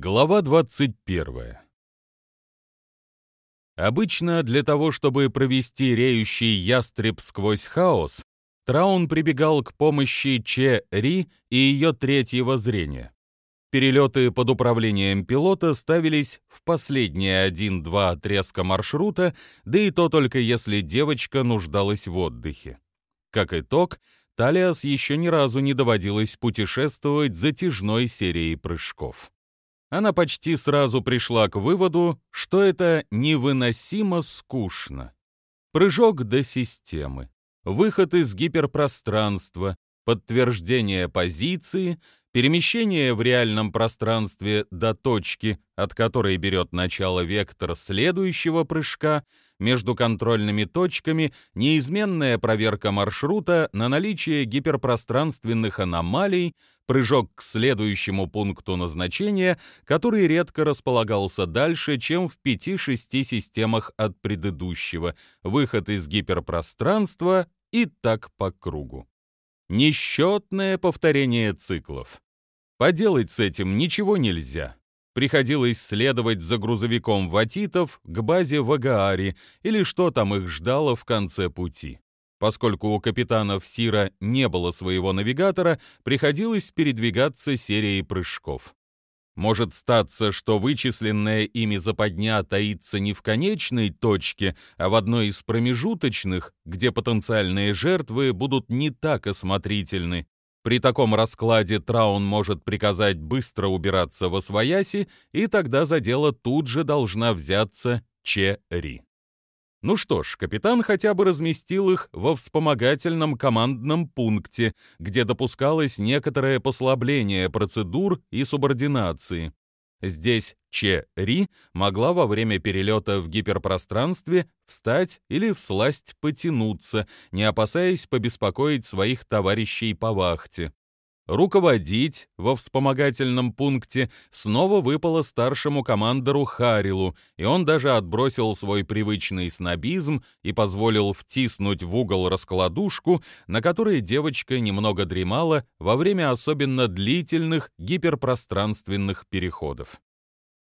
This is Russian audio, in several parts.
Глава 21. Обычно для того, чтобы провести реющий ястреб сквозь хаос, Траун прибегал к помощи Че Ри и ее третьего зрения. Перелеты под управлением пилота ставились в последние один-два отрезка маршрута, да и то только если девочка нуждалась в отдыхе. Как итог, Талиас еще ни разу не доводилось путешествовать затяжной серией прыжков она почти сразу пришла к выводу, что это невыносимо скучно. Прыжок до системы, выход из гиперпространства, подтверждение позиции, перемещение в реальном пространстве до точки, от которой берет начало вектор следующего прыжка, между контрольными точками неизменная проверка маршрута на наличие гиперпространственных аномалий, прыжок к следующему пункту назначения, который редко располагался дальше, чем в 5-6 системах от предыдущего, выход из гиперпространства и так по кругу. Несчетное повторение циклов. Поделать с этим ничего нельзя. Приходилось следовать за грузовиком ватитов к базе в Агааре или что там их ждало в конце пути. Поскольку у капитанов Сира не было своего навигатора, приходилось передвигаться серией прыжков. Может статься, что вычисленная ими западня таится не в конечной точке, а в одной из промежуточных, где потенциальные жертвы будут не так осмотрительны. При таком раскладе Траун может приказать быстро убираться во свояси, и тогда за дело тут же должна взяться Че-Ри. Ну что ж, капитан хотя бы разместил их во вспомогательном командном пункте, где допускалось некоторое послабление процедур и субординации. Здесь Че-Ри могла во время перелета в гиперпространстве встать или всласть потянуться, не опасаясь побеспокоить своих товарищей по вахте. Руководить во вспомогательном пункте снова выпало старшему командору Харилу, и он даже отбросил свой привычный снобизм и позволил втиснуть в угол раскладушку, на которой девочка немного дремала во время особенно длительных гиперпространственных переходов.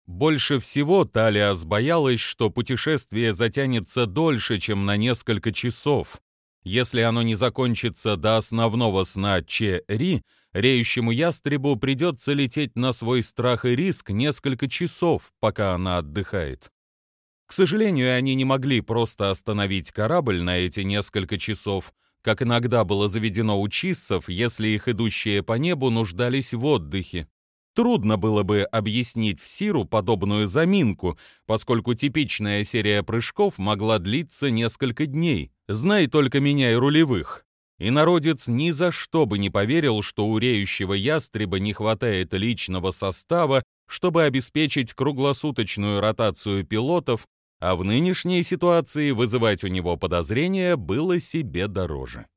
Больше всего Талиас боялась, что путешествие затянется дольше, чем на несколько часов. Если оно не закончится до основного сна Че-Ри, Реющему ястребу придется лететь на свой страх и риск несколько часов, пока она отдыхает. К сожалению, они не могли просто остановить корабль на эти несколько часов, как иногда было заведено у чиссов, если их идущие по небу нуждались в отдыхе. Трудно было бы объяснить в Сиру подобную заминку, поскольку типичная серия прыжков могла длиться несколько дней, знай только меня и рулевых и народец ни за что бы не поверил, что у реющего ястреба не хватает личного состава, чтобы обеспечить круглосуточную ротацию пилотов, а в нынешней ситуации вызывать у него подозрения было себе дороже.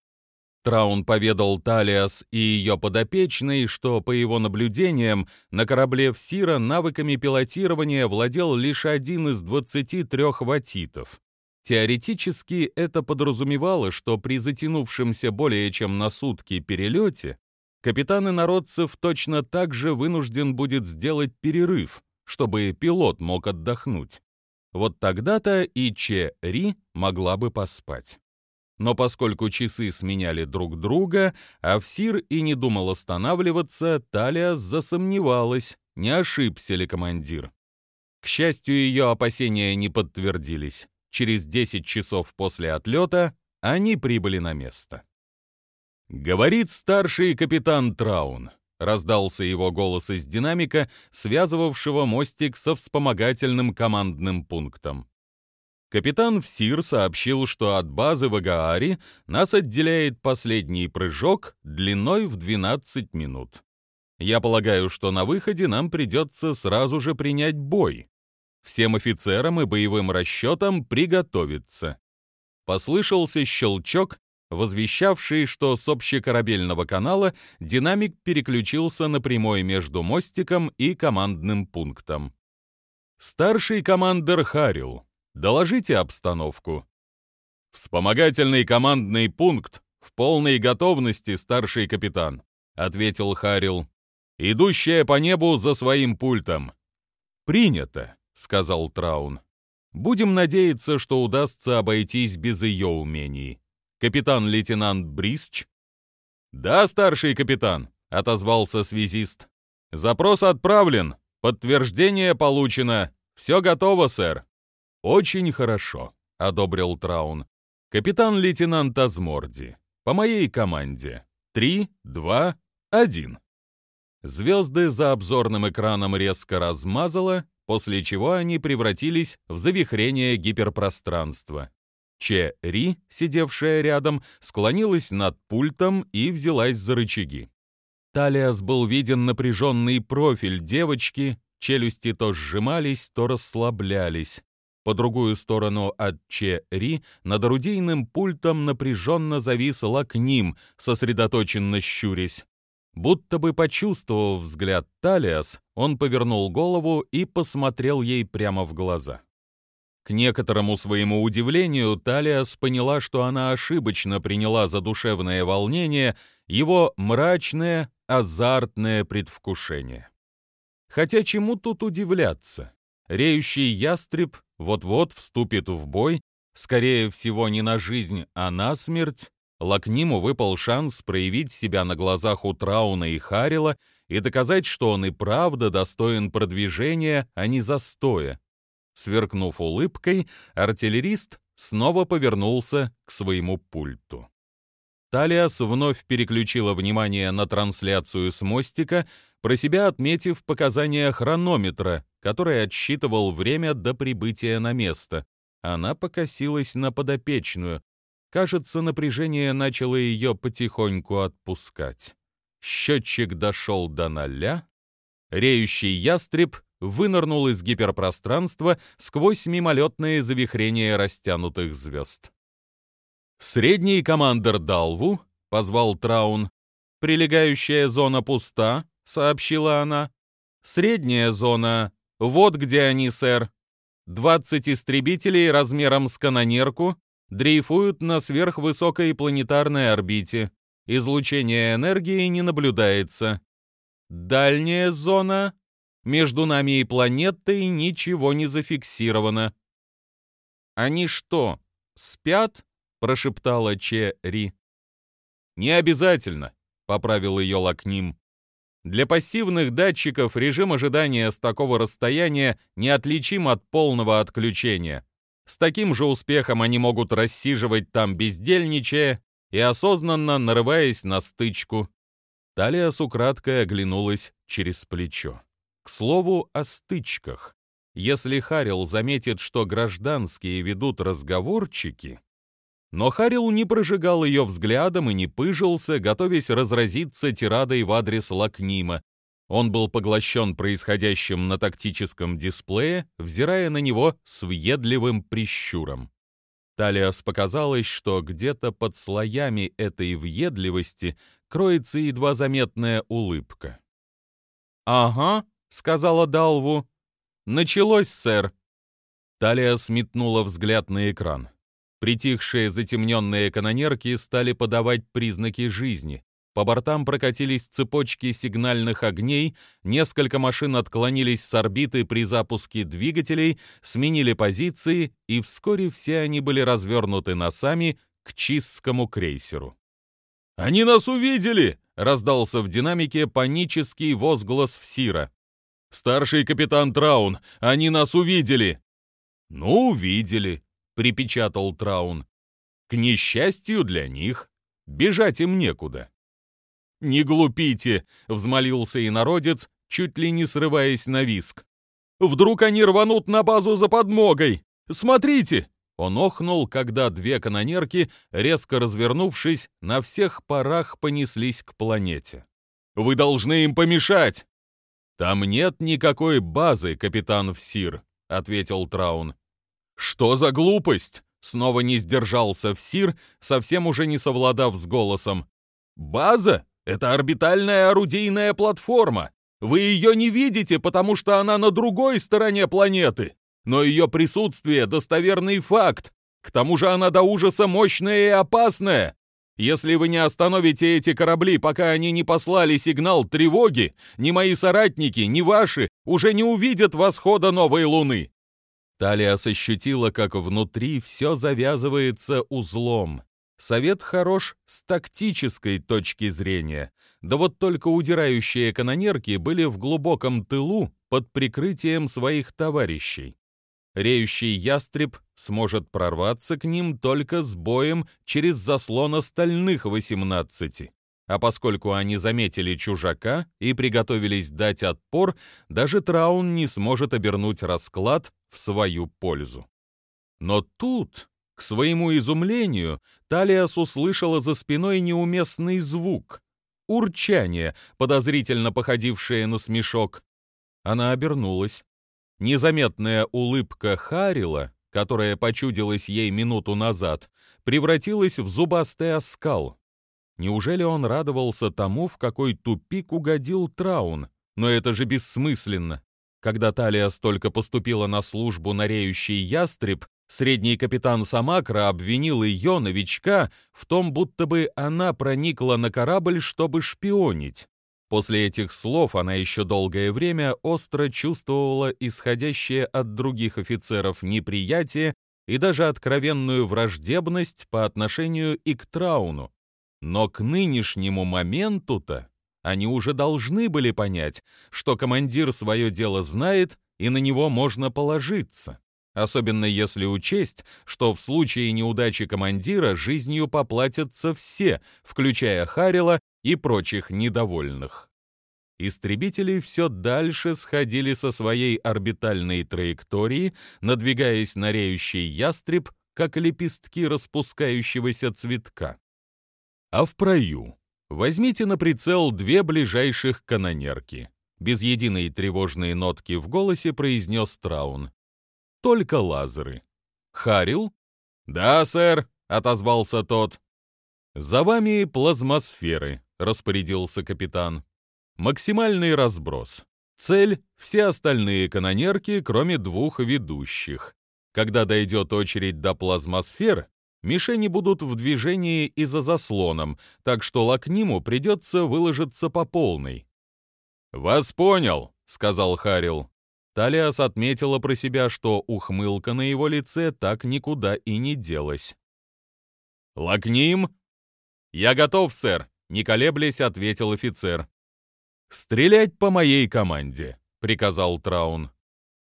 Траун поведал Талиас и ее подопечной, что, по его наблюдениям, на корабле Всира навыками пилотирования владел лишь один из 23 ватитов. Теоретически это подразумевало, что при затянувшемся более чем на сутки перелете капитан инородцев точно так же вынужден будет сделать перерыв, чтобы пилот мог отдохнуть. Вот тогда-то и Че Ри могла бы поспать. Но поскольку часы сменяли друг друга, а Всир и не думал останавливаться, Талия засомневалась, не ошибся ли командир. К счастью, ее опасения не подтвердились. Через 10 часов после отлета они прибыли на место. «Говорит старший капитан Траун», — раздался его голос из динамика, связывавшего мостик со вспомогательным командным пунктом. Капитан Всир сообщил, что от базы в Агааре нас отделяет последний прыжок длиной в 12 минут. Я полагаю, что на выходе нам придется сразу же принять бой. Всем офицерам и боевым расчетам приготовиться. Послышался щелчок, возвещавший, что с общекорабельного канала динамик переключился на прямой между мостиком и командным пунктом. «Старший командир Харил, доложите обстановку». «Вспомогательный командный пункт в полной готовности, старший капитан», — ответил Харил. «Идущая по небу за своим пультом. «Принято», — сказал Траун. «Будем надеяться, что удастся обойтись без ее умений. Капитан-лейтенант Брисч?» «Да, старший капитан», — отозвался связист. «Запрос отправлен, подтверждение получено. Все готово, сэр». «Очень хорошо», — одобрил Траун. «Капитан-лейтенант Азморди, по моей команде. Три, два, один». Звезды за обзорным экраном резко размазало, после чего они превратились в завихрение гиперпространства. Че Ри, сидевшая рядом, склонилась над пультом и взялась за рычаги. Талиас был виден напряженный профиль девочки, челюсти то сжимались, то расслаблялись. По другую сторону от Че Ри над орудийным пультом напряженно завис Лакним, сосредоточенно щурясь. Будто бы почувствовав взгляд Талиас, он повернул голову и посмотрел ей прямо в глаза. К некоторому своему удивлению, Талиас поняла, что она ошибочно приняла за душевное волнение его мрачное, азартное предвкушение. Хотя чему тут удивляться? Реющий ястреб вот-вот вступит в бой, скорее всего, не на жизнь, а на смерть. Лакниму выпал шанс проявить себя на глазах у Трауна и Харила и доказать, что он и правда достоин продвижения, а не застоя. Сверкнув улыбкой, артиллерист снова повернулся к своему пульту. Талиас вновь переключила внимание на трансляцию с мостика, про себя отметив показания хронометра, который отсчитывал время до прибытия на место. Она покосилась на подопечную. Кажется, напряжение начало ее потихоньку отпускать. Счетчик дошел до ноля. Реющий ястреб вынырнул из гиперпространства сквозь мимолетные завихрения растянутых звезд. «Средний командир Далву», — позвал Траун. «Прилегающая зона пуста», — сообщила она. «Средняя зона... Вот где они, сэр. Двадцать истребителей размером с канонерку дрейфуют на сверхвысокой планетарной орбите. Излучение энергии не наблюдается. Дальняя зона между нами и планетой ничего не зафиксировано. Они что, спят? прошептала Че Ри. Не обязательно, поправил ее Лакним. Для пассивных датчиков режим ожидания с такого расстояния неотличим от полного отключения. С таким же успехом они могут рассиживать там бездельничая и осознанно нарываясь на стычку. Талия украдкой оглянулась через плечо. К слову о стычках. Если Харил заметит, что гражданские ведут разговорчики... Но Харил не прожигал ее взглядом и не пыжился, готовясь разразиться тирадой в адрес Лакнима. Он был поглощен происходящим на тактическом дисплее, взирая на него с въедливым прищуром. Талиас показалось, что где-то под слоями этой въедливости кроется едва заметная улыбка. «Ага», — сказала Далву. «Началось, сэр». Талия сметнула взгляд на экран. Притихшие затемненные канонерки стали подавать признаки жизни. По бортам прокатились цепочки сигнальных огней, несколько машин отклонились с орбиты при запуске двигателей, сменили позиции, и вскоре все они были развернуты носами к чистскому крейсеру. «Они нас увидели!» — раздался в динамике панический возглас Всира. «Старший капитан Траун, они нас увидели!» «Ну, увидели», — припечатал Траун. «К несчастью для них, бежать им некуда». «Не глупите!» — взмолился инородец, чуть ли не срываясь на виск. «Вдруг они рванут на базу за подмогой! Смотрите!» Он охнул, когда две канонерки, резко развернувшись, на всех парах понеслись к планете. «Вы должны им помешать!» «Там нет никакой базы, капитан Всир», — ответил Траун. «Что за глупость?» — снова не сдержался Всир, совсем уже не совладав с голосом. «База — это орбитальная орудийная платформа. Вы ее не видите, потому что она на другой стороне планеты. Но ее присутствие — достоверный факт. К тому же она до ужаса мощная и опасная. Если вы не остановите эти корабли, пока они не послали сигнал тревоги, ни мои соратники, ни ваши уже не увидят восхода новой луны!» Талиас ощутила, как внутри все завязывается узлом. Совет хорош с тактической точки зрения. Да вот только удирающие канонерки были в глубоком тылу под прикрытием своих товарищей. Реющий ястреб сможет прорваться к ним только с боем через заслон остальных 18. А поскольку они заметили чужака и приготовились дать отпор, даже Траун не сможет обернуть расклад в свою пользу. Но тут, к своему изумлению, Талиас услышала за спиной неуместный звук — урчание, подозрительно походившее на смешок. Она обернулась. Незаметная улыбка Харила, которая почудилась ей минуту назад, превратилась в зубастый оскал. Неужели он радовался тому, в какой тупик угодил Траун? Но это же бессмысленно. Когда Талия столько поступила на службу на реющий ястреб, средний капитан Самакра обвинил ее, новичка, в том, будто бы она проникла на корабль, чтобы шпионить. После этих слов она еще долгое время остро чувствовала исходящее от других офицеров неприятие и даже откровенную враждебность по отношению и к Трауну. Но к нынешнему моменту-то они уже должны были понять, что командир свое дело знает и на него можно положиться. Особенно если учесть, что в случае неудачи командира жизнью поплатятся все, включая Харила и прочих недовольных. Истребители все дальше сходили со своей орбитальной траектории, надвигаясь на реющий ястреб, как лепестки распускающегося цветка. А в прою возьмите на прицел две ближайших канонерки. Без единой тревожной нотки в голосе произнес Траун. Только лазеры. Харил? Да, сэр, отозвался тот. «За вами плазмосферы», — распорядился капитан. «Максимальный разброс. Цель — все остальные канонерки, кроме двух ведущих. Когда дойдет очередь до плазмосфер, мишени будут в движении и за заслоном, так что Лакниму придется выложиться по полной». «Вас понял», — сказал Харил. Талиас отметила про себя, что ухмылка на его лице так никуда и не делась. «Лакним?» «Я готов, сэр», — не колеблясь, ответил офицер. «Стрелять по моей команде», — приказал Траун.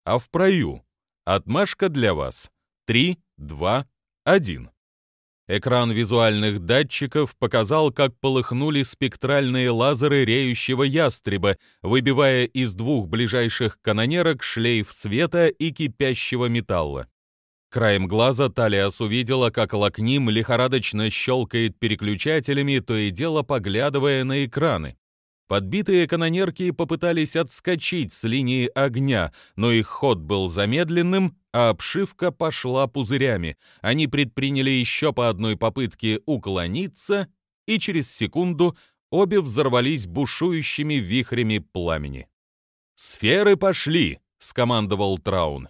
«А в прою отмашка для вас. Три, два, один». Экран визуальных датчиков показал, как полыхнули спектральные лазеры реющего ястреба, выбивая из двух ближайших канонерок шлейф света и кипящего металла. Краем глаза Талиас увидела, как Лакним лихорадочно щелкает переключателями, то и дело поглядывая на экраны. Подбитые канонерки попытались отскочить с линии огня, но их ход был замедленным, а обшивка пошла пузырями. Они предприняли еще по одной попытке уклониться, и через секунду обе взорвались бушующими вихрями пламени. «Сферы пошли!» — скомандовал Траун.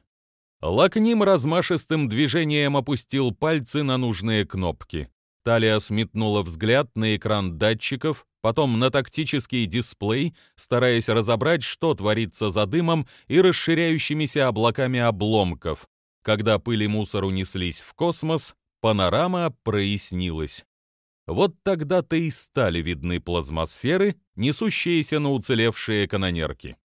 Лакним размашистым движением опустил пальцы на нужные кнопки. Талия сметнула взгляд на экран датчиков, потом на тактический дисплей, стараясь разобрать, что творится за дымом и расширяющимися облаками обломков. Когда пыль и мусор унеслись в космос, панорама прояснилась. Вот тогда-то и стали видны плазмосферы, несущиеся на уцелевшие канонерки.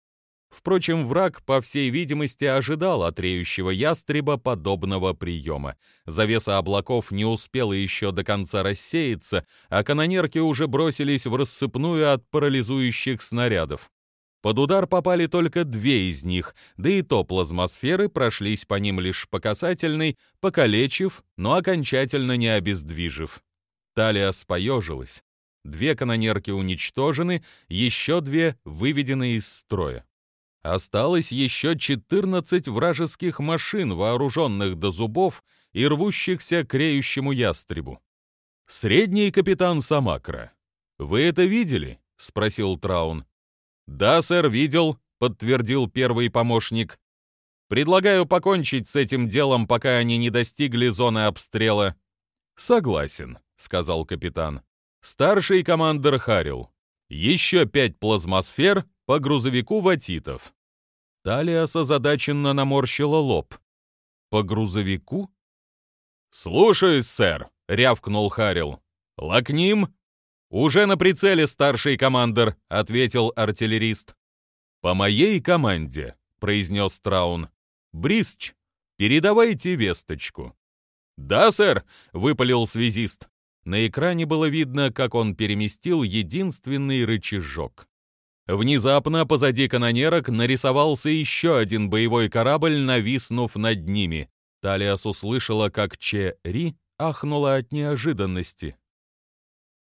Впрочем, враг, по всей видимости, ожидал от реющего ястреба подобного приема. Завеса облаков не успела еще до конца рассеяться, а канонерки уже бросились в рассыпную от парализующих снарядов. Под удар попали только две из них, да и то плазмосферы прошлись по ним лишь по касательной, покалечив, но окончательно не обездвижив. Талия споежилась. Две канонерки уничтожены, еще две выведены из строя. Осталось еще 14 вражеских машин, вооруженных до зубов и рвущихся к реющему ястребу. «Средний капитан Самакра. Вы это видели?» — спросил Траун. «Да, сэр, видел», — подтвердил первый помощник. «Предлагаю покончить с этим делом, пока они не достигли зоны обстрела». «Согласен», — сказал капитан. «Старший командир Харил. Еще пять плазмосфер по грузовику ватитов». Талиас озадаченно наморщила лоб. «По грузовику?» «Слушаюсь, сэр», — рявкнул Харил. «Лакним?» «Уже на прицеле, старший командир», — ответил артиллерист. «По моей команде», — произнес Траун. «Брисч, передавайте весточку». «Да, сэр», — выпалил связист. На экране было видно, как он переместил единственный рычажок. Внезапно позади канонерок нарисовался еще один боевой корабль, нависнув над ними. Талиас услышала, как Че Ри ахнула от неожиданности.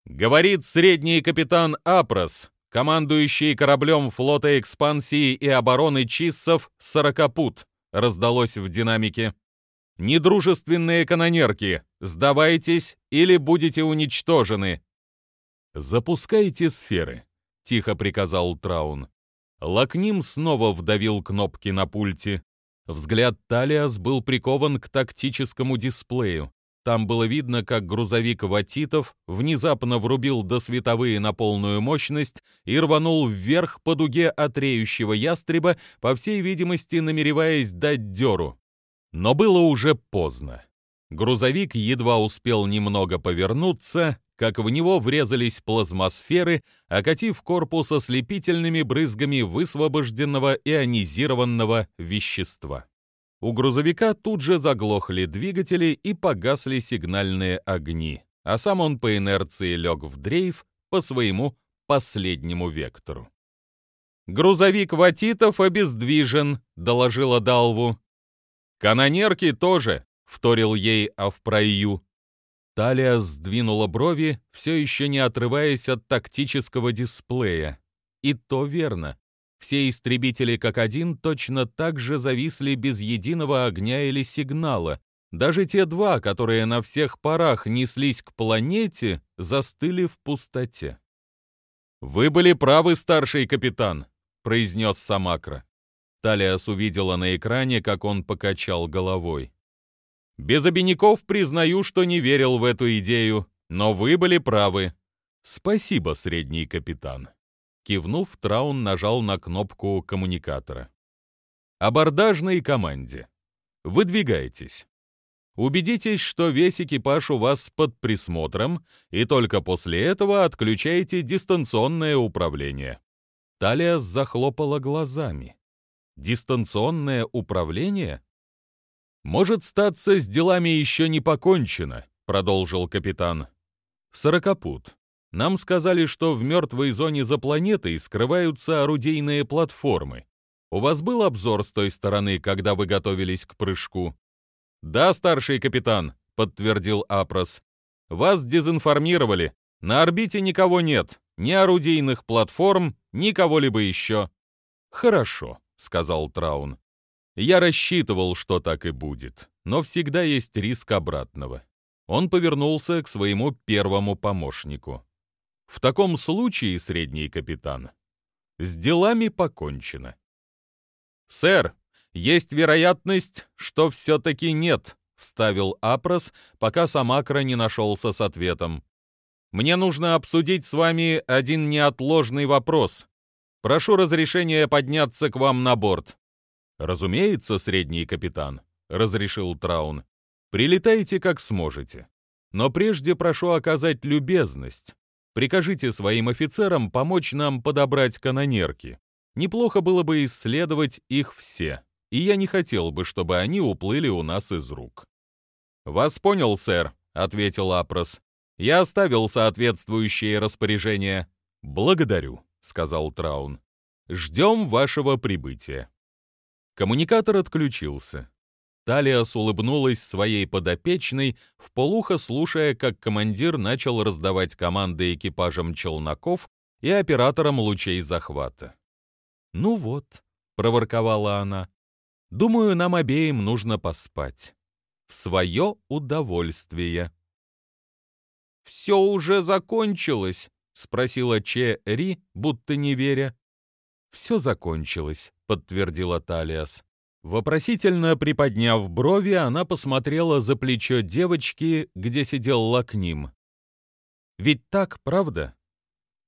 «Говорит средний капитан Апрос, командующий кораблем флота экспансии и обороны Чиссов «Сорокопут», раздалось в динамике. Недружественные канонерки, сдавайтесь или будете уничтожены. Запускайте сферы, тихо приказал Траун. Лакним снова вдавил кнопки на пульте. Взгляд Талиас был прикован к тактическому дисплею. Там было видно, как грузовик Ватитов внезапно врубил досветовые на полную мощность и рванул вверх по дуге от ястреба, по всей видимости, намереваясь дать дёру. Но было уже поздно. Грузовик едва успел немного повернуться, как в него врезались плазмосферы, окатив корпус ослепительными брызгами высвобожденного ионизированного вещества. У грузовика тут же заглохли двигатели и погасли сигнальные огни, а сам он по инерции лег в дрейф по своему последнему вектору. «Грузовик Ватитов обездвижен», — доложила Далву. «Канонерки тоже», — вторил ей Авпраю. Талия сдвинула брови, все еще не отрываясь от тактического дисплея. И то верно. Все истребители как один точно так же зависли без единого огня или сигнала. Даже те два, которые на всех парах неслись к планете, застыли в пустоте. «Вы были правы, старший капитан», — произнес Самакра. Талиас увидела на экране, как он покачал головой. «Без обиняков признаю, что не верил в эту идею, но вы были правы. Спасибо, средний капитан». Кивнув, Траун нажал на кнопку коммуникатора. «Абордажной команде. Выдвигайтесь. Убедитесь, что весь экипаж у вас под присмотром, и только после этого отключайте дистанционное управление». Талия захлопала глазами. Дистанционное управление? Может статься, с делами еще не покончено, продолжил капитан. Сорокопут. Нам сказали, что в мертвой зоне за планетой скрываются орудийные платформы. У вас был обзор с той стороны, когда вы готовились к прыжку? Да, старший капитан, подтвердил Апрос. Вас дезинформировали. На орбите никого нет, ни орудийных платформ, ни кого-либо еще. Хорошо, сказал Траун. Я рассчитывал, что так и будет, но всегда есть риск обратного. Он повернулся к своему первому помощнику. В таком случае, средний капитан, с делами покончено. Сэр, есть вероятность, что все-таки нет, вставил Апрос, пока Самакра не нашелся с ответом. Мне нужно обсудить с вами один неотложный вопрос. Прошу разрешения подняться к вам на борт». «Разумеется, средний капитан», — разрешил Траун. «Прилетайте как сможете. Но прежде прошу оказать любезность. Прикажите своим офицерам помочь нам подобрать канонерки. Неплохо было бы исследовать их все, и я не хотел бы, чтобы они уплыли у нас из рук». «Вас понял, сэр», — ответил Апрос. «Я оставил соответствующие распоряжения. Благодарю». — сказал Траун. «Ждем вашего прибытия». Коммуникатор отключился. Талиас улыбнулась своей подопечной, в полухо слушая, как командир начал раздавать команды экипажам челноков и операторам лучей захвата. «Ну вот», — проворковала она, — «думаю, нам обеим нужно поспать. В свое удовольствие». «Все уже закончилось», — спросила Че Ри, будто не веря. «Все закончилось», — подтвердила Талиас. Вопросительно приподняв брови, она посмотрела за плечо девочки, где сидел Лакним. Ведь так, правда?»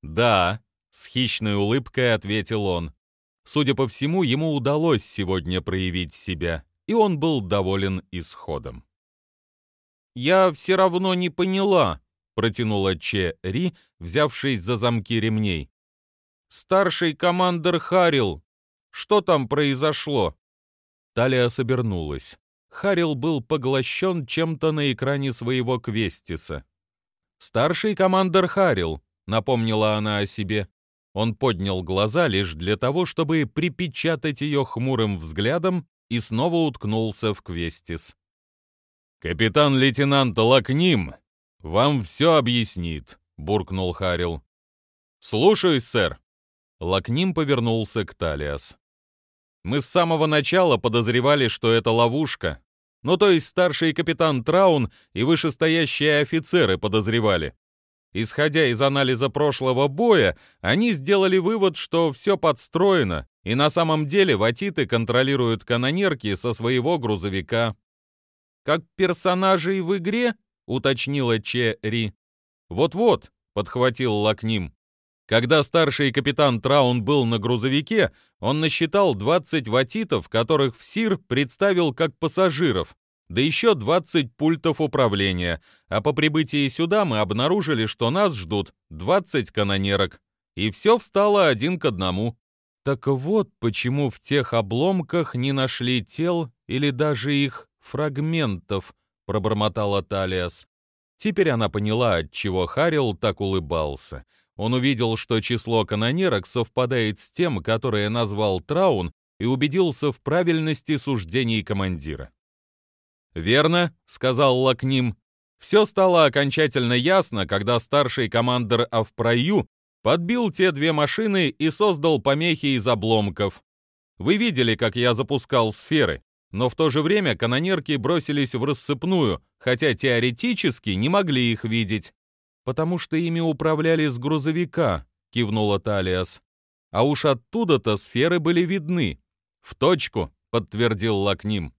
«Да», — с хищной улыбкой ответил он. Судя по всему, ему удалось сегодня проявить себя, и он был доволен исходом. «Я все равно не поняла», — протянула Че Ри, взявшись за замки ремней. «Старший командир Харил, что там произошло?» Талия собернулась. Харил был поглощен чем-то на экране своего Квестиса. «Старший командир Харил», — напомнила она о себе. Он поднял глаза лишь для того, чтобы припечатать ее хмурым взглядом и снова уткнулся в Квестис. «Капитан-лейтенант Лакним вам все объяснит», — буркнул Харил. «Слушаюсь, сэр». Лакним повернулся к Талиас. Мы с самого начала подозревали, что это ловушка. Ну, то есть старший капитан Траун и вышестоящие офицеры подозревали. Исходя из анализа прошлого боя, они сделали вывод, что все подстроено, и на самом деле ватиты контролируют канонерки со своего грузовика. «Как персонажей в игре?» — уточнила Че Ри. «Вот-вот», — подхватил Лакним. Когда старший капитан Траун был на грузовике, он насчитал 20 ватитов, которых ВСИР представил как пассажиров, да еще 20 пультов управления, а по прибытии сюда мы обнаружили, что нас ждут 20 канонерок. И все встало один к одному. Так вот почему в тех обломках не нашли тел или даже их фрагментов, пробормотала Талиас. Теперь она поняла, от чего Харил так улыбался — он увидел, что число канонерок совпадает с тем, которое назвал Траун, и убедился в правильности суждений командира. «Верно», — сказал Лакним. «Все стало окончательно ясно, когда старший командир Авпраю подбил те две машины и создал помехи из обломков. Вы видели, как я запускал сферы, но в то же время канонерки бросились в рассыпную, хотя теоретически не могли их видеть потому что ими управляли с грузовика», — кивнула Талиас. «А уж оттуда-то сферы были видны». «В точку», — подтвердил Лакним.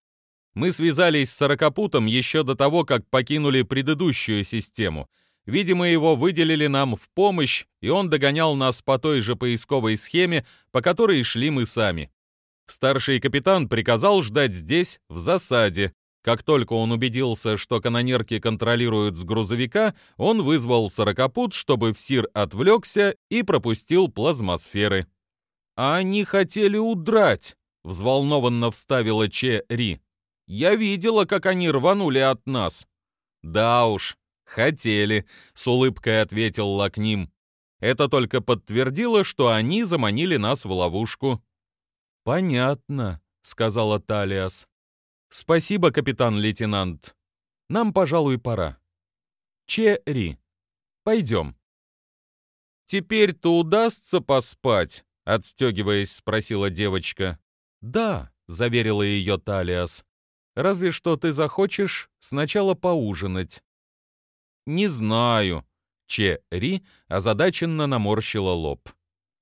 «Мы связались с Сорокопутом еще до того, как покинули предыдущую систему. Видимо, его выделили нам в помощь, и он догонял нас по той же поисковой схеме, по которой шли мы сами. Старший капитан приказал ждать здесь, в засаде, как только он убедился, что канонерки контролируют с грузовика, он вызвал сорокопут, чтобы Всир отвлекся и пропустил плазмосферы. «А они хотели удрать», — взволнованно вставила Че Ри. «Я видела, как они рванули от нас». «Да уж, хотели», — с улыбкой ответил Лакним. «Это только подтвердило, что они заманили нас в ловушку». «Понятно», — сказала Талиас. «Спасибо, капитан-лейтенант. Нам, пожалуй, пора. Че-Ри, пойдем». «Теперь-то удастся поспать?» — отстегиваясь, спросила девочка. «Да», — заверила ее Талиас. «Разве что ты захочешь сначала поужинать». «Не знаю», — Че-Ри озадаченно наморщила лоб.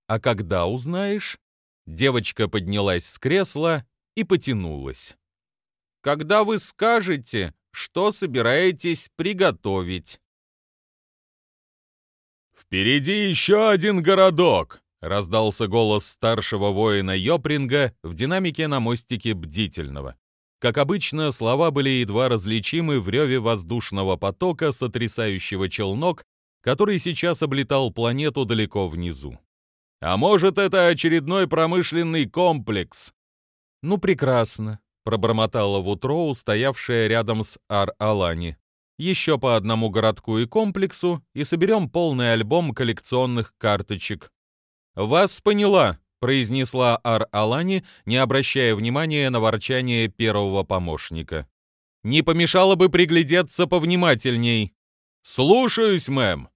«А когда узнаешь?» Девочка поднялась с кресла и потянулась когда вы скажете, что собираетесь приготовить. «Впереди еще один городок!» — раздался голос старшего воина Йопринга в динамике на мостике Бдительного. Как обычно, слова были едва различимы в реве воздушного потока, сотрясающего челнок, который сейчас облетал планету далеко внизу. «А может, это очередной промышленный комплекс?» «Ну, прекрасно пробормотала Вутроу, стоявшая рядом с Ар-Алани. «Еще по одному городку и комплексу, и соберем полный альбом коллекционных карточек». «Вас поняла», — произнесла Ар-Алани, не обращая внимания на ворчание первого помощника. «Не помешало бы приглядеться повнимательней». «Слушаюсь, мэм».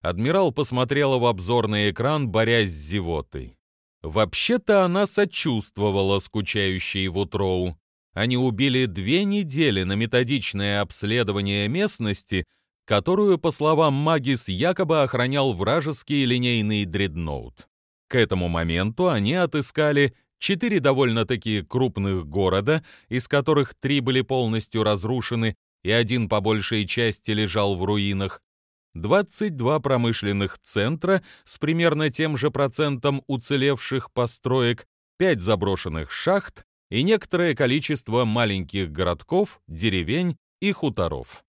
Адмирал посмотрела в обзорный экран, борясь с зевотой. Вообще-то она сочувствовала скучающей Вутроу они убили две недели на методичное обследование местности, которую, по словам Магис, якобы охранял вражеский линейный дредноут. К этому моменту они отыскали четыре довольно-таки крупных города, из которых три были полностью разрушены и один по большей части лежал в руинах, 22 промышленных центра с примерно тем же процентом уцелевших построек, 5 заброшенных шахт и некоторое количество маленьких городков, деревень и хуторов.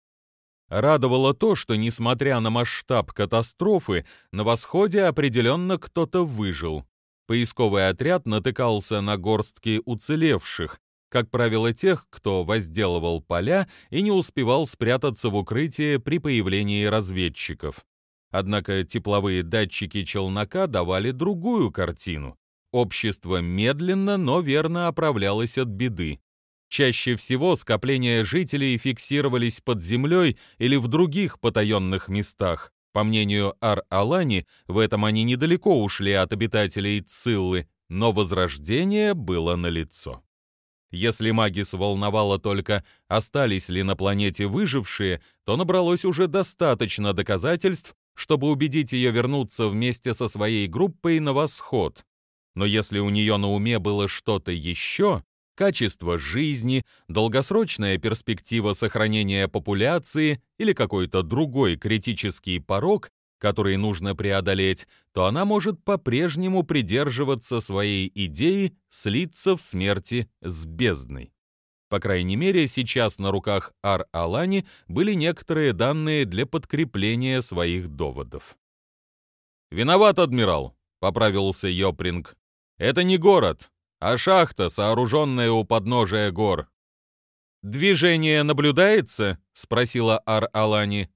Радовало то, что, несмотря на масштаб катастрофы, на восходе определенно кто-то выжил. Поисковый отряд натыкался на горстки уцелевших, как правило, тех, кто возделывал поля и не успевал спрятаться в укрытие при появлении разведчиков. Однако тепловые датчики челнока давали другую картину. Общество медленно, но верно оправлялось от беды. Чаще всего скопления жителей фиксировались под землей или в других потаенных местах. По мнению Ар-Алани, в этом они недалеко ушли от обитателей Циллы, но возрождение было налицо. Если Магис волновало только, остались ли на планете выжившие, то набралось уже достаточно доказательств, чтобы убедить ее вернуться вместе со своей группой на восход. Но если у нее на уме было что-то еще, качество жизни, долгосрочная перспектива сохранения популяции или какой-то другой критический порог, который нужно преодолеть, то она может по-прежнему придерживаться своей идеи слиться в смерти с бездной. По крайней мере, сейчас на руках Ар-Алани были некоторые данные для подкрепления своих доводов. «Виноват, адмирал», — поправился Йопринг. «Это не город, а шахта, сооруженная у подножия гор». «Движение наблюдается?» — спросила Ар-Алани.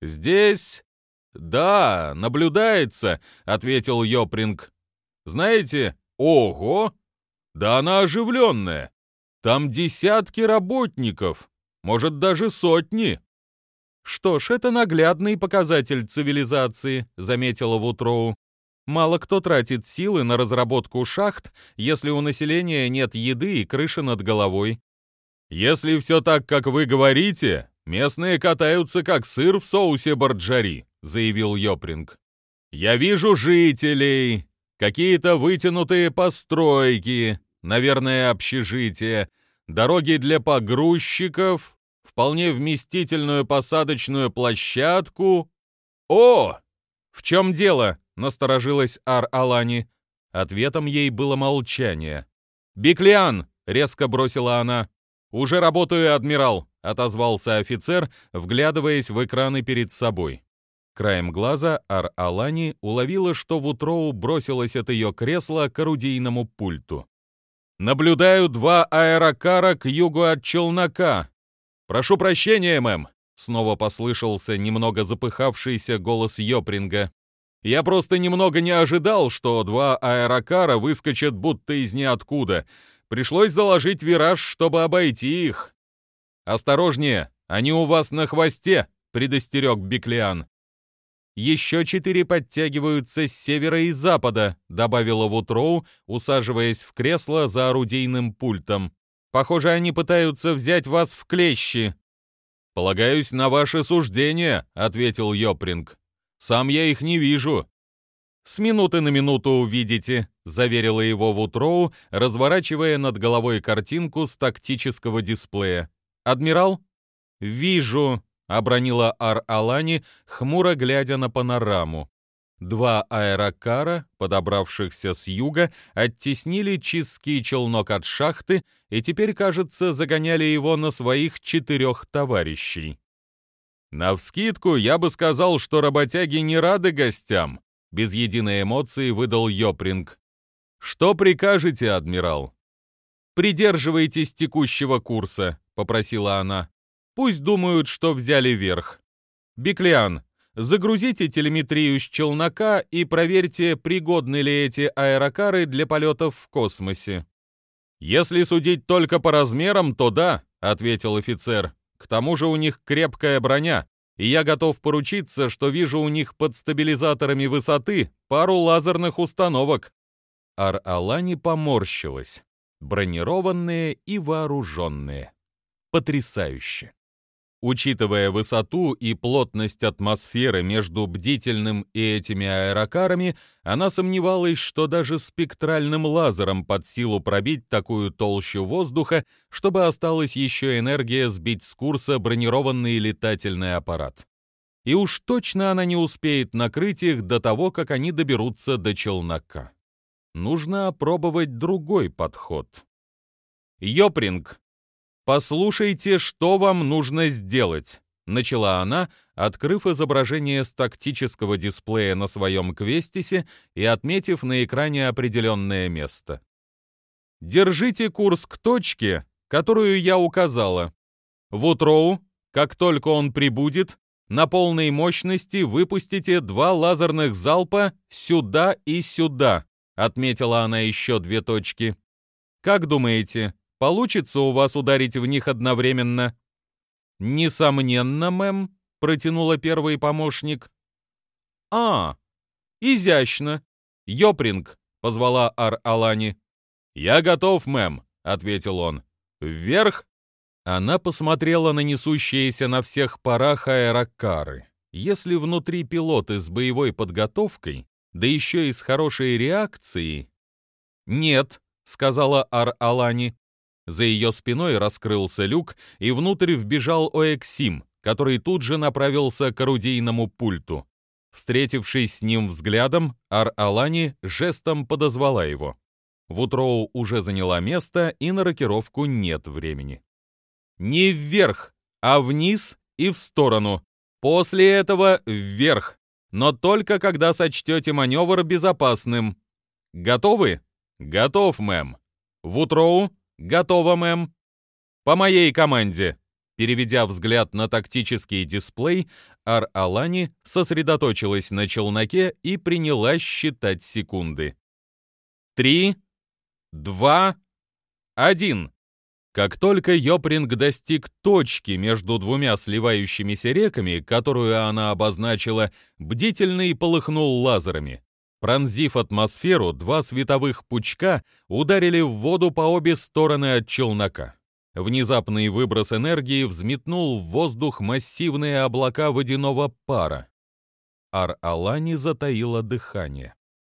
«Здесь «Да, наблюдается», — ответил Йопринг. «Знаете, ого! Да она оживленная. Там десятки работников, может, даже сотни». «Что ж, это наглядный показатель цивилизации», — заметила Вутроу. «Мало кто тратит силы на разработку шахт, если у населения нет еды и крыши над головой». «Если все так, как вы говорите, местные катаются как сыр в соусе барджари», заявил Йопринг. «Я вижу жителей, какие-то вытянутые постройки, наверное, общежитие, дороги для погрузчиков, вполне вместительную посадочную площадку. О! В чем дело? Насторожилась Ар-Алани. Ответом ей было молчание. «Биклиан!» — резко бросила она. «Уже работаю, адмирал!» — отозвался офицер, вглядываясь в экраны перед собой. Краем глаза Ар-Алани уловила, что Вутроу бросилась от ее кресла к орудийному пульту. «Наблюдаю два аэрокара к югу от челнока. Прошу прощения, мэм!» Снова послышался немного запыхавшийся голос Йопринга. «Я просто немного не ожидал, что два аэрокара выскочат будто из ниоткуда. Пришлось заложить вираж, чтобы обойти их». «Осторожнее, они у вас на хвосте!» — предостерег Биклиан. Еще четыре подтягиваются с севера и запада», — добавила Вутроу, усаживаясь в кресло за орудийным пультом. «Похоже, они пытаются взять вас в клещи». «Полагаюсь на ваше суждение», — ответил Йопринг. «Сам я их не вижу». «С минуты на минуту увидите», — заверила его Вутроу, разворачивая над головой картинку с тактического дисплея. «Адмирал?» «Вижу», — обронила Ар-Алани, хмуро глядя на панораму. Два аэрокара, подобравшихся с юга, оттеснили чистский челнок от шахты и теперь, кажется, загоняли его на своих четырех товарищей. «Навскидку я бы сказал, что работяги не рады гостям», — без единой эмоции выдал Йопринг. «Что прикажете, адмирал?» «Придерживайтесь текущего курса», — попросила она. Пусть думают, что взяли верх. Биклиан, загрузите телеметрию с челнока и проверьте, пригодны ли эти аэрокары для полетов в космосе. «Если судить только по размерам, то да», — ответил офицер. «К тому же у них крепкая броня, и я готов поручиться, что вижу у них под стабилизаторами высоты пару лазерных установок». Ар-Алани поморщилась. Бронированные и вооруженные. Потрясающе. Учитывая высоту и плотность атмосферы между бдительным и этими аэрокарами, она сомневалась, что даже спектральным лазером под силу пробить такую толщу воздуха, чтобы осталась еще энергия сбить с курса бронированный летательный аппарат. и уж точно она не успеет накрыть их до того, как они доберутся до челнока. Нужно опробовать другой подход. «Йопринг, послушайте, что вам нужно сделать», — начала она, открыв изображение с тактического дисплея на своем квестисе и отметив на экране определенное место. «Держите курс к точке, которую я указала. В Утроу, как только он прибудет, на полной мощности выпустите два лазерных залпа сюда и сюда», отметила она еще две точки. «Как думаете, получится у вас ударить в них одновременно?» «Несомненно, мэм», — протянула первый помощник. «А, изящно. Йопринг», — позвала Ар-Алани. «Я готов, мэм», — ответил он. «Вверх?» Она посмотрела на несущиеся на всех парах аэрокары. Если внутри пилоты с боевой подготовкой, да еще и с хорошей реакцией... «Нет», — сказала Ар-Алани. За ее спиной раскрылся люк, и внутрь вбежал Оэксим, который тут же направился к орудийному пульту. Встретившись с ним взглядом, Ар-Алани жестом подозвала его. Вутроу уже заняла место, и на рокировку нет времени. «Не вверх, а вниз и в сторону. После этого вверх, но только когда сочтете маневр безопасным. Готовы? Готов, мэм. Вутроу? Готово, мэм. По моей команде. Переведя взгляд на тактический дисплей, Ар-Алани сосредоточилась на челноке и принялась считать секунды. Три, два, один. Как только Йопринг достиг точки между двумя сливающимися реками, которую она обозначила, бдительный полыхнул лазерами. Пронзив атмосферу, два световых пучка ударили в воду по обе стороны от челнока. Внезапный выброс энергии взметнул в воздух массивные облака водяного пара. Ар-Алани затаила дыхание.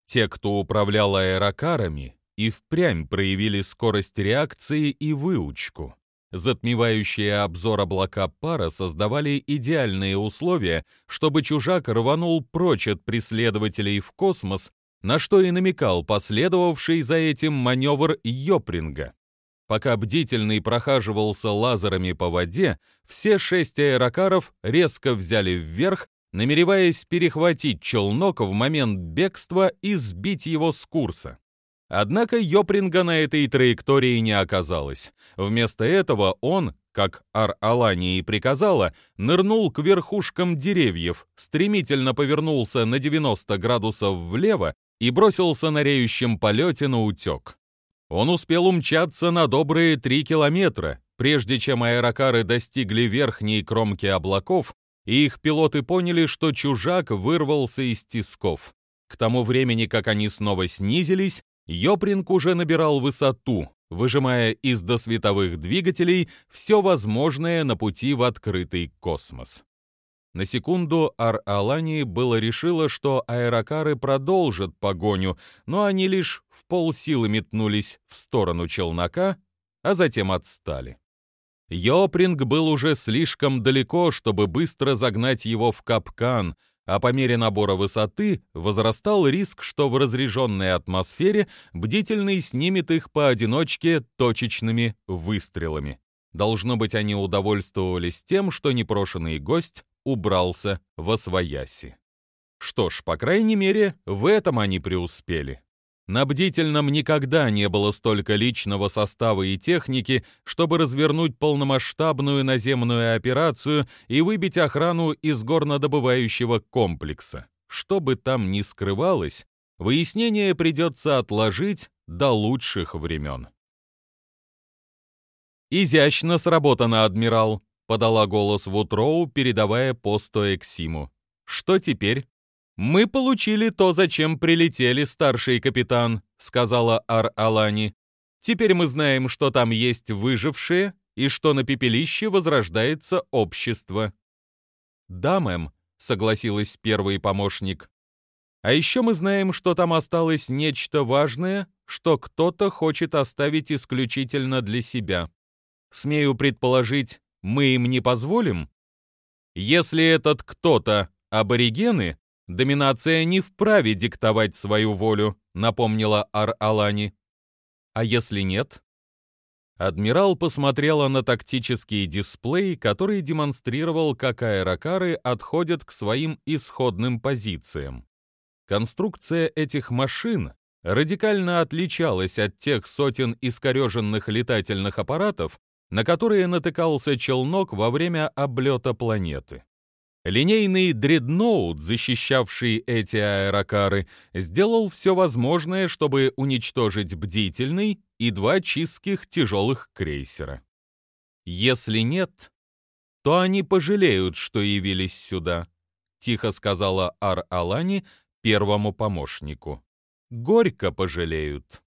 Те, кто управлял аэрокарами, и впрямь проявили скорость реакции и выучку. Затмевающие обзор облака пара создавали идеальные условия, чтобы чужак рванул прочь от преследователей в космос, на что и намекал последовавший за этим маневр Йопринга. Пока бдительный прохаживался лазерами по воде, все шесть аэрокаров резко взяли вверх, намереваясь перехватить челнок в момент бегства и сбить его с курса. Однако Йопринга на этой траектории не оказалось. Вместо этого он, как Ар-Алани и приказала, нырнул к верхушкам деревьев, стремительно повернулся на 90 градусов влево и бросился на реющем полете на утек. Он успел умчаться на добрые три километра, прежде чем аэрокары достигли верхней кромки облаков, и их пилоты поняли, что чужак вырвался из тисков. К тому времени, как они снова снизились, Йопринг уже набирал высоту, выжимая из досветовых двигателей все возможное на пути в открытый космос. На секунду Ар-Алани было решила, что аэрокары продолжат погоню, но они лишь в полсилы метнулись в сторону челнока, а затем отстали. Йопринг был уже слишком далеко, чтобы быстро загнать его в капкан, а по мере набора высоты возрастал риск, что в разреженной атмосфере бдительный снимет их поодиночке точечными выстрелами. Должно быть, они удовольствовались тем, что непрошенный гость убрался во свояси. Что ж, по крайней мере, в этом они преуспели. На бдительном никогда не было столько личного состава и техники, чтобы развернуть полномасштабную наземную операцию и выбить охрану из горнодобывающего комплекса. Что бы там ни скрывалось, выяснение придется отложить до лучших времен. «Изящно сработано, адмирал», — подала голос Вутроу, передавая посту Эксиму. «Что теперь?» «Мы получили то, зачем прилетели, старший капитан», — сказала Ар-Алани. «Теперь мы знаем, что там есть выжившие и что на пепелище возрождается общество». «Да, мэм», — согласилась первый помощник. «А еще мы знаем, что там осталось нечто важное, что кто-то хочет оставить исключительно для себя. Смею предположить, мы им не позволим?» Если этот кто-то аборигены, доминация не вправе диктовать свою волю, напомнила Ар-Алани. А если нет? Адмирал посмотрела на тактический дисплей, который демонстрировал, как аэрокары отходят к своим исходным позициям. Конструкция этих машин радикально отличалась от тех сотен искореженных летательных аппаратов, на которые натыкался челнок во время облета планеты. Линейный дредноут, защищавший эти аэрокары, сделал все возможное, чтобы уничтожить бдительный и два чистских тяжелых крейсера. Если нет, то они пожалеют, что явились сюда, тихо сказала Ар-Алани первому помощнику. Горько пожалеют.